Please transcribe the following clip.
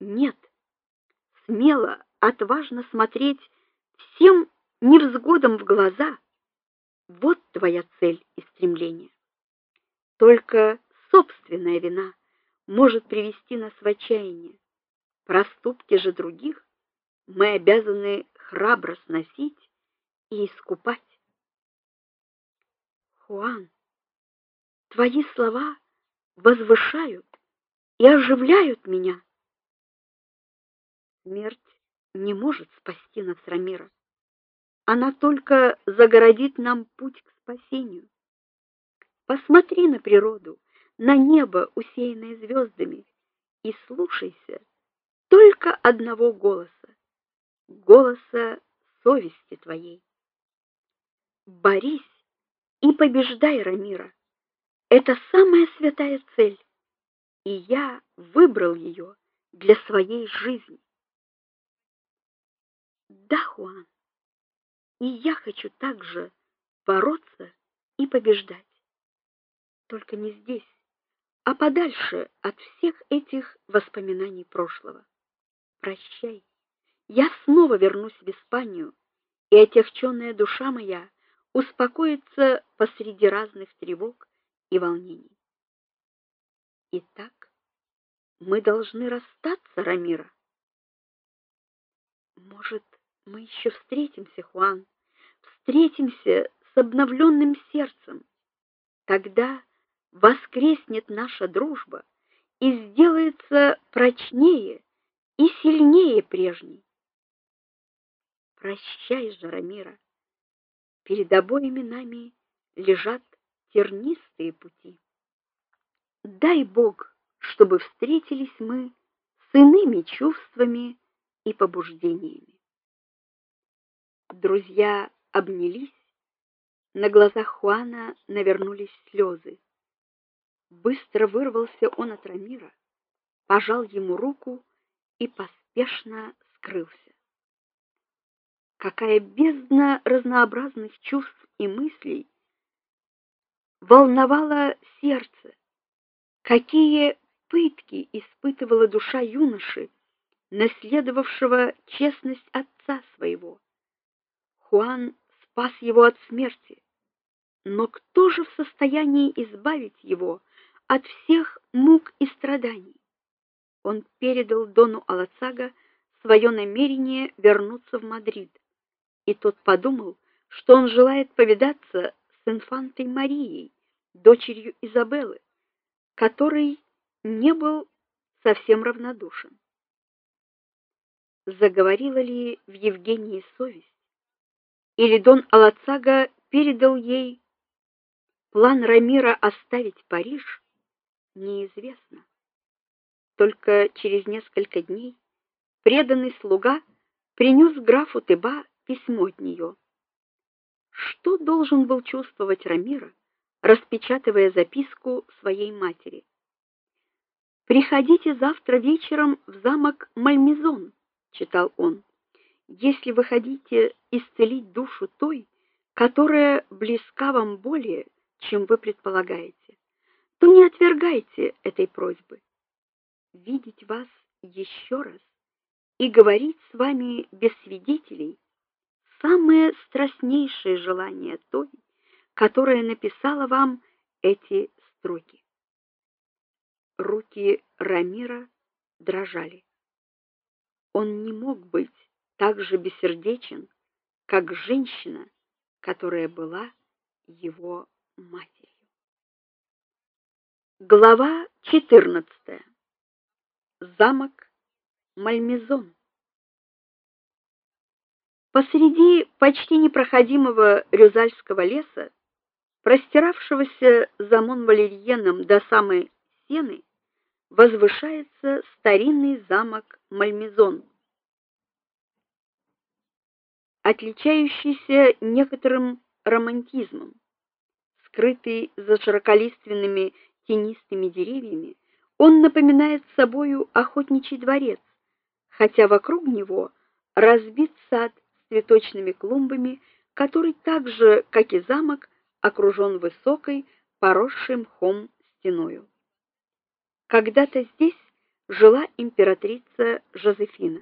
Нет. Смело, отважно смотреть всем невзгодам в глаза. Вот твоя цель и стремление. Только собственная вина может привести нас в отчаяние. Проступки же других мы обязаны храбро сносить и искупать. Хуан, твои слова возвышают и оживляют меня. Смерть не может спасти нас, Рамира. Она только загородит нам путь к спасению. Посмотри на природу, на небо, усеянное звездами, и слушайся только одного голоса голоса совести твоей. Борись и побеждай, Рамира. Это самая святая цель, и я выбрал ее для своей жизни. Да, Хуан. И я хочу также бороться и побеждать. Только не здесь, а подальше от всех этих воспоминаний прошлого. Прощай. Я снова вернусь в Испанию, и отягченная душа моя успокоится посреди разных тревог и волнений. Итак, мы должны расстаться, Рамира. Может, мы еще встретимся, Хуан, встретимся с обновленным сердцем. Тогда воскреснет наша дружба и сделается прочнее и сильнее прежней. Прощай, Жарамира. Перед обоими нами лежат тернистые пути. Дай Бог, чтобы встретились мы с иными чувствами и побуждениями. Друзья обнялись, на глазах Хуана навернулись слезы. Быстро вырвался он от Рамира, пожал ему руку и поспешно скрылся какая бездна разнообразных чувств и мыслей волновала сердце, какие пытки испытывала душа юноши, наследовавшего честность отца своего. Хуан спас его от смерти, но кто же в состоянии избавить его от всех мук и страданий? Он передал дону Алацага свое намерение вернуться в Мадрид и тот подумал, что он желает повидаться с инфантой Марией, дочерью Изабеллы, который не был совсем равнодушен. Заговорила ли в Евгении совесть? Или Дон Алацага передал ей план Рамира оставить Париж? Неизвестно. Только через несколько дней преданный слуга принес графу Теба письмо от нее. Что должен был чувствовать Рамира, распечатывая записку своей матери? Приходите завтра вечером в замок Мальмезон, читал он. Если вы хотите исцелить душу той, которая близка вам более, чем вы предполагаете, то не отвергайте этой просьбы. Видеть вас еще раз и говорить с вами без свидетелей самое страстнейшее желание той, которая написала вам эти строки. Руки Рамира дрожали. Он не мог быть так же бессердечен, как женщина, которая была его матерью. Глава 14. Замок Мальмезон. Посреди почти непроходимого Рюзальского леса, простиравшегося за Монвалерьеном до самой Сены, возвышается старинный замок Мальмезон, отличающийся некоторым романтизмом. Скрытый за широколиственными тенистыми деревьями, он напоминает собою охотничий дворец, хотя вокруг него разбит сад цветочными клумбами, который так же, как и замок, окружен высокой, поросшей мхом стеною. Когда-то здесь жила императрица Жозефина.